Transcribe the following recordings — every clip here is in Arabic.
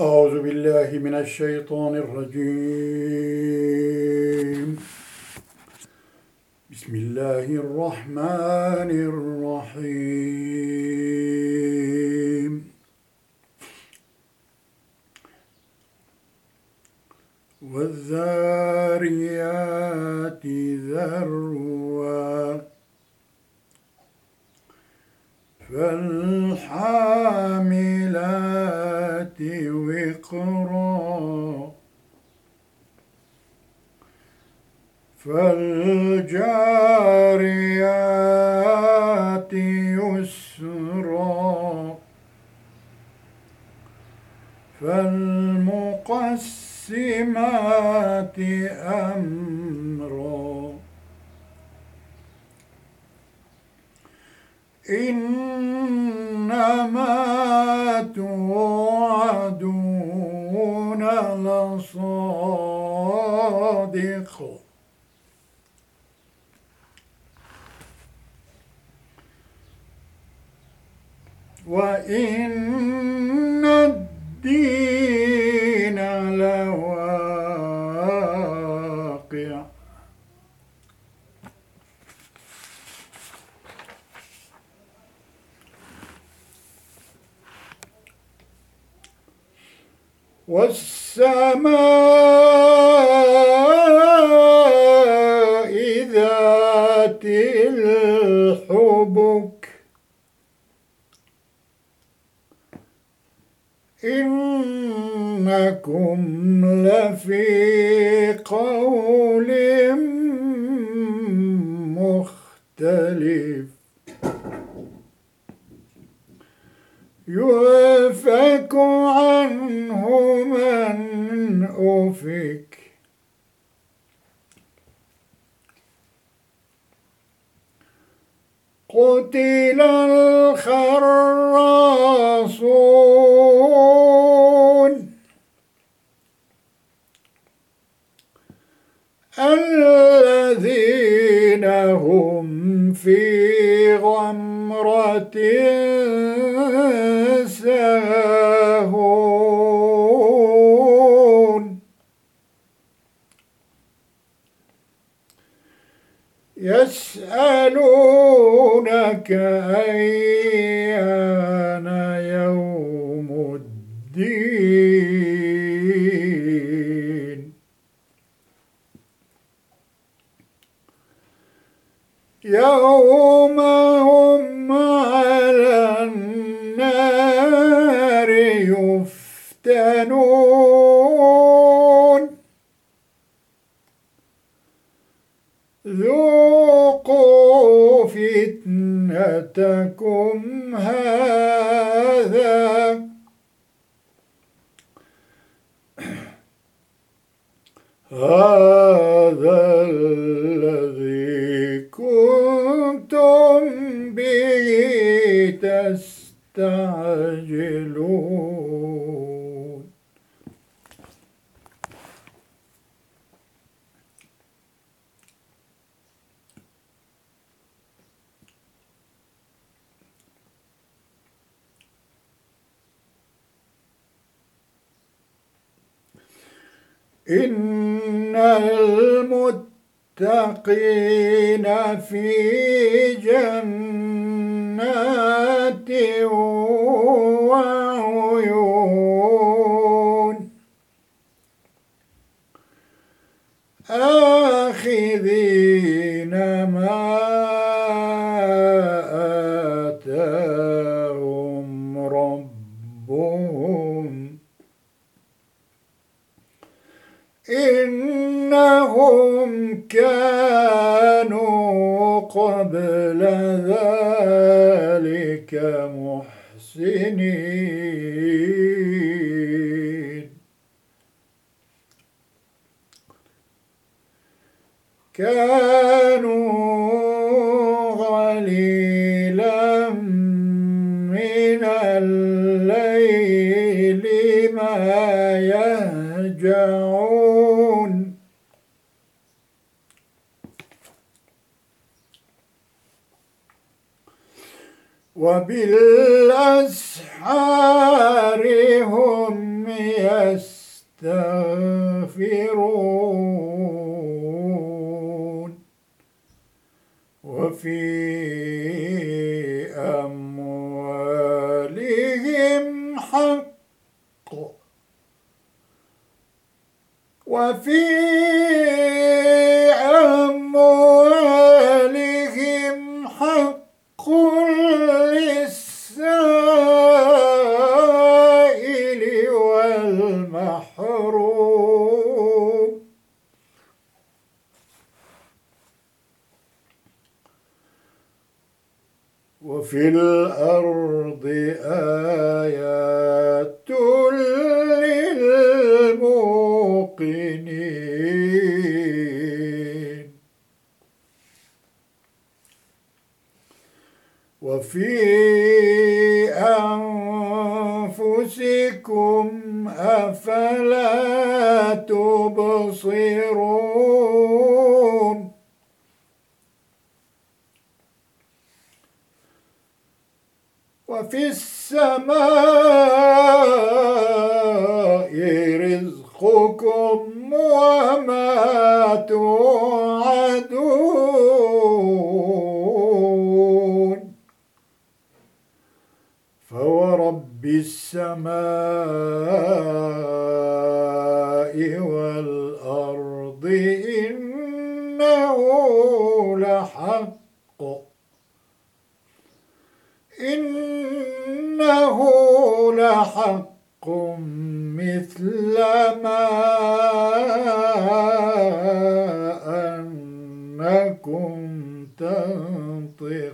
أعوذ بالله من الشيطان الرجيم. بسم الله الرحمن الرحيم. والذاريات ذروا. فالحاملات وقرا. فالجاريات يسرا. فالمقسمات أمرا. إنما توعدون لصادق وإن الدين والسماء ذات الحبك. إنكم لفي أفك قتل الخراصون. الذين هم فتنتكم هذا. هذا الذي كنتم به تستعجلون. إن المتقين في جنات وعيون. آخذين ما آتاهم ربهم إنهم كانوا قبل ذلك محسنين. كانوا قليلا من الليل ما يهجعون وبالأسحار هم يستغفرون. وفي أموالهم حق. وفي في الأرض آيات للموقنين. وفي أنفسكم أفلا تبصرون وفي السماء رزقكم وما توعدون السماء والأرض إنه لحق. إنه لحق مثل ما أنكم تنطقون.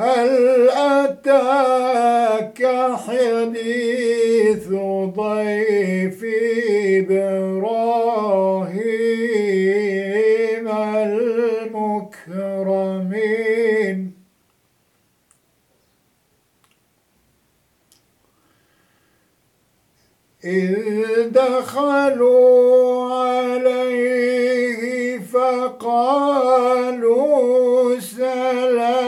هل أتاك حديث ضيف إبراهيم المكرمين؟ إذ دخلوا عليه فقالوا سلاما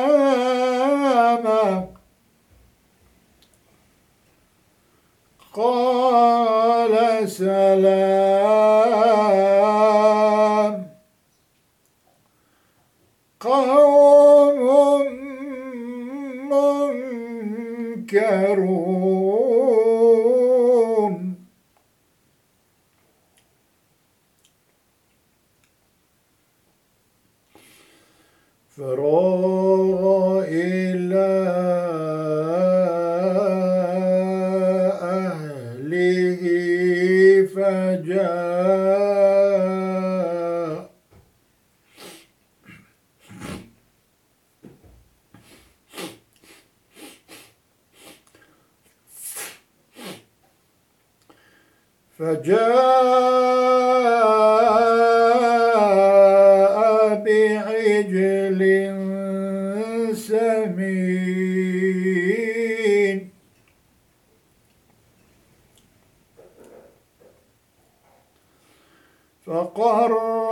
قال سلام. قوم منكرون. فراغ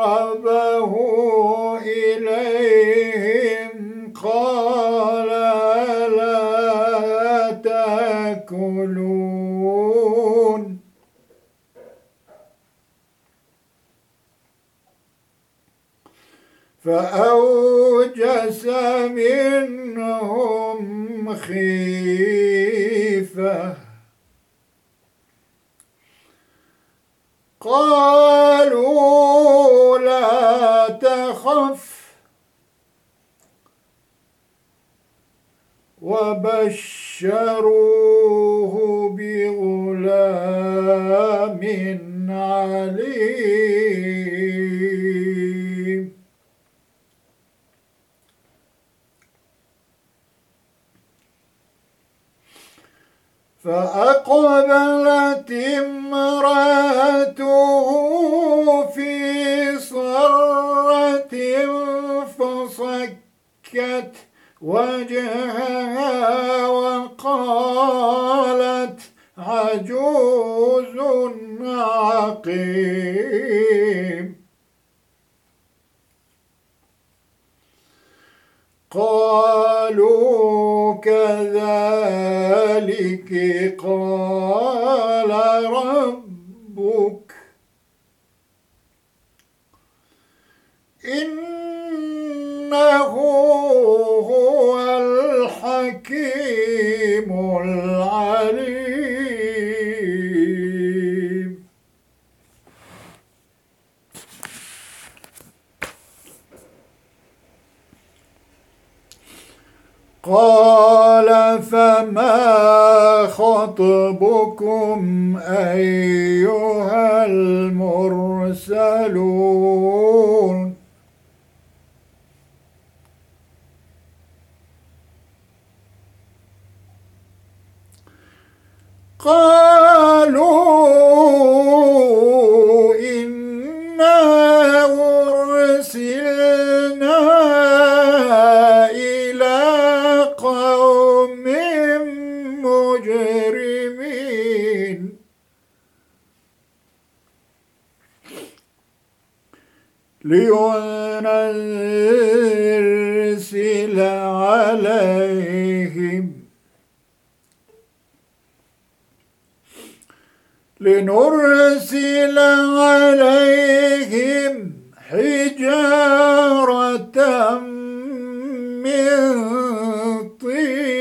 فقربه إليهم قال لا تأكلون. فأوجس منهم خيفة. قالوا لا تخف. وبشروه بغلام عليم. فأقبلت امرأته فكت وجهها وقالت عجوز عقيم. قالوا كذلك قال ربك. إنه هو الحكيم العليم. قال فما خطبكم أيها المرسلون قالوا إنا أرسلنا إلى قوم مجرمين لينزل عليهم. لنرسل عليهم حجارة من طين.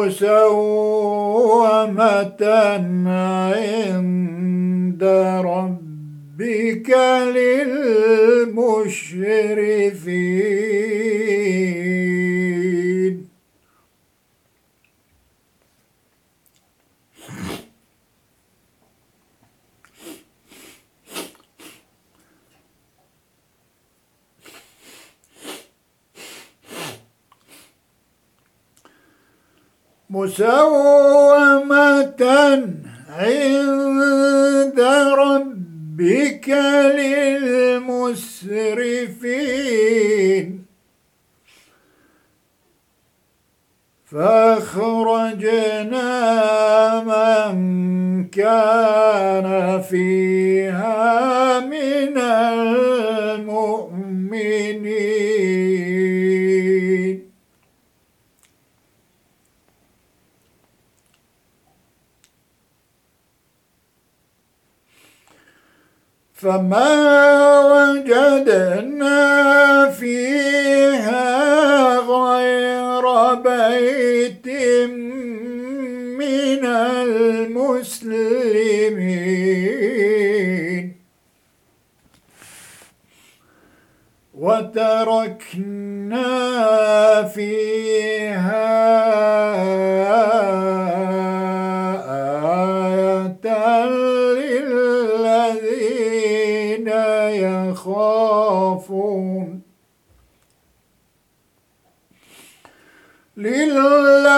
مسومة عند ربك للمشرفين. مسومة عند ربك للمسرفين. فأخرجنا من كان فيها من المؤمنين. فما وجدنا فيها غير بيت من المسلمين. وتركنا فيها يخافون للذين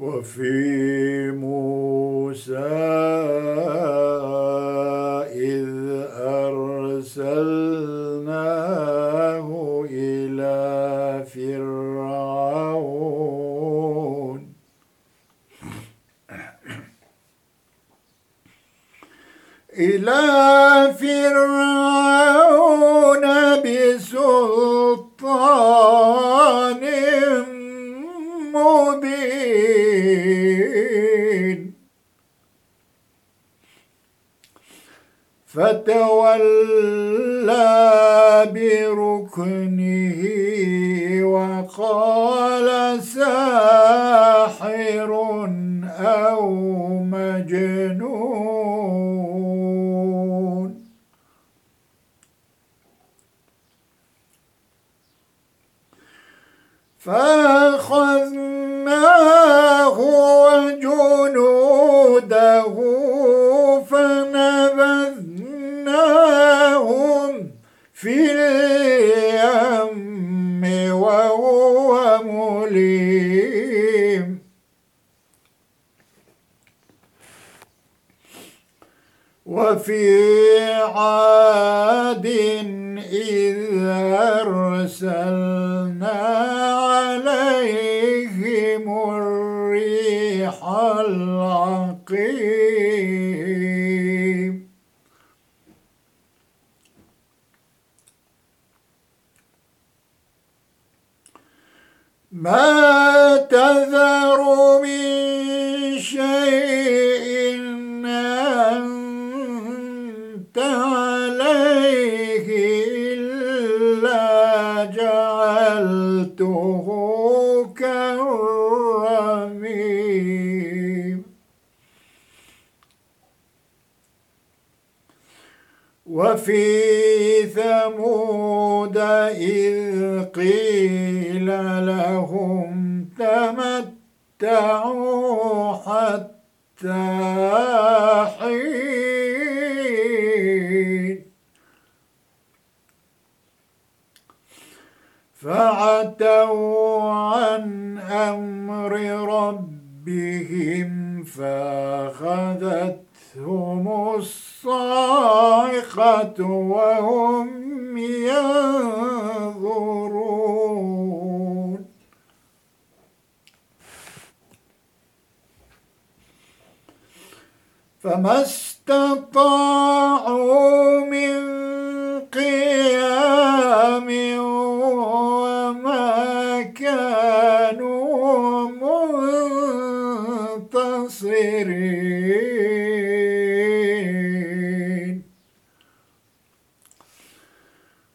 وفي موسى إذ أرسلناه إلى فرعون. إلى فرعون ساحر أو مجنون. فأخذناه وجنوده فنبذناهم في اليم وهو وفي عاد إذ أرسلنا عليهم الريح العقيم. ما تذر من شيء كالرميم وفي ثمود إذ قيل لهم تمتعوا حتى حين فعتوا عن أمر ربهم فأخذتهم الصاعقة وهم ينظرون. فما استطاعوا من قيام منتصرين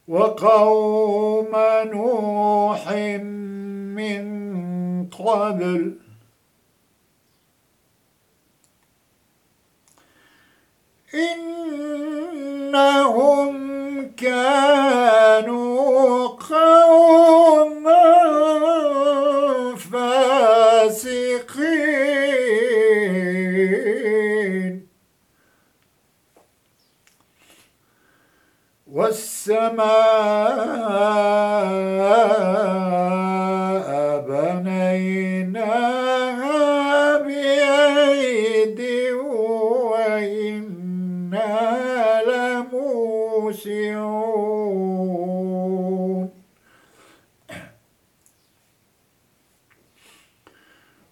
وقوم نوح من قبل إنهم كانوا قوما والسماء بنيناها بأيد وإنا لموسعون.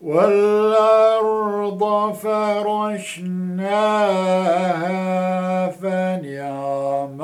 والأرض فرشناها فنعم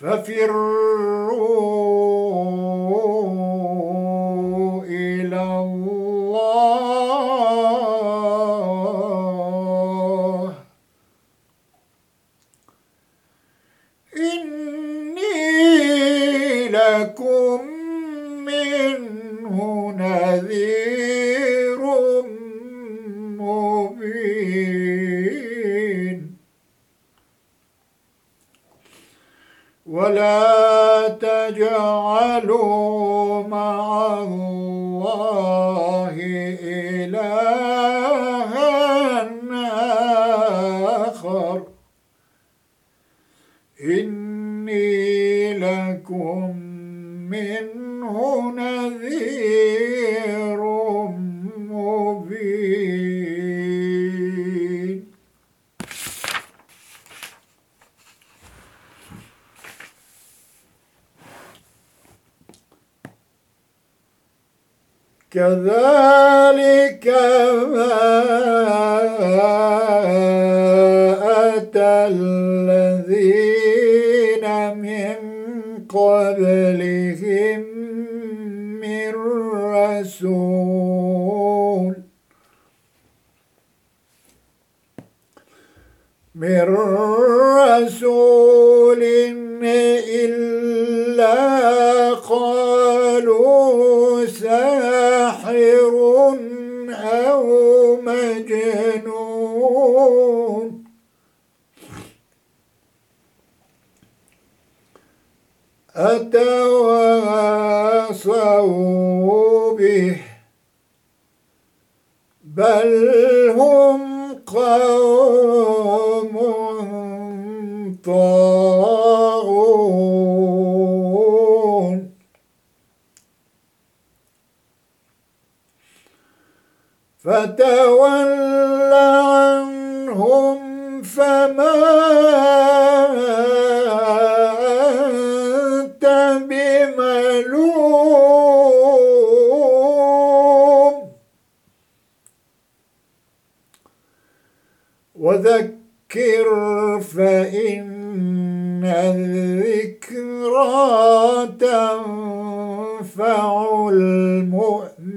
ففروا كذلك ما أتى الذين من قبلهم من رسول من رسول مجنون أتواصوا به بل هم قوم طاغون. فتول عنهم فما أنت بملوم. وذكر فإن الذكرى تنفع المؤمنين.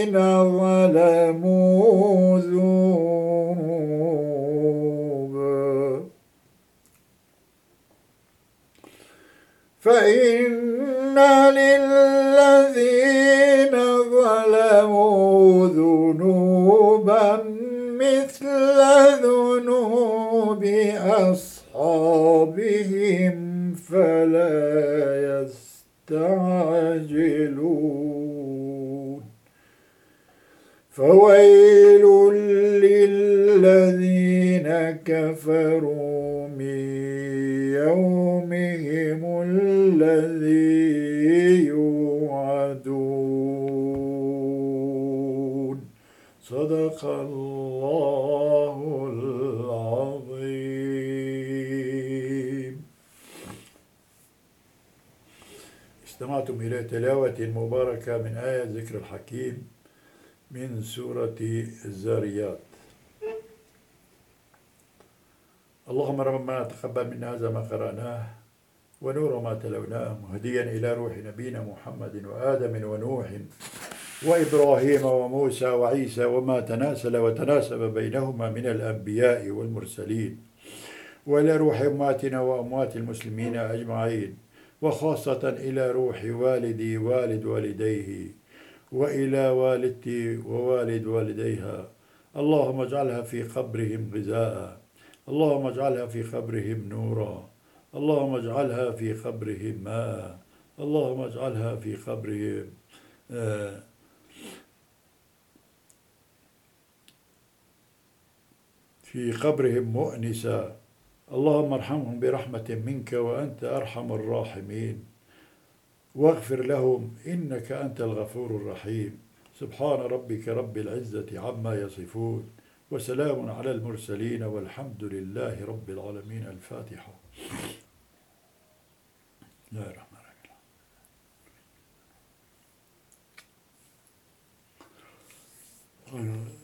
للذين ظلموا ذنوب فإن للذين ظلموا ذنوبا مثل ذنوب أصحابهم فلا يستعجلون. فويل للذين كفروا من يومهم الذي يوعدون. صدق الله العظيم. استمعتم إلى تلاوة مباركة من آية ذكر الحكيم. من سورة الزاريات اللهم ربنا تقبل منا هذا ما قرأناه ونور ما تلوناه مهديا إلى روح نبينا محمد وآدم ونوح وإبراهيم وموسى وعيسى وما تناسل وتناسب بينهما من الأنبياء والمرسلين وإلى روح أمواتنا وأموات المسلمين أجمعين وخاصة إلى روح والدي والد والديه وإلى والدتي ووالد والديها. اللهم اجعلها في قبرهم غذاء. اللهم اجعلها في قبرهم نورا. اللهم اجعلها في قبرهم ماء. اللهم اجعلها في قبرهم آه في قبرهم مؤنسا. اللهم ارحمهم برحمة منك وأنت أرحم الراحمين. واغفر لهم إنك أنت الغفور الرحيم. سبحان ربك رب العزة عما يصفون وسلام على المرسلين والحمد لله رب العالمين. الفاتحة. لا رحمة الله.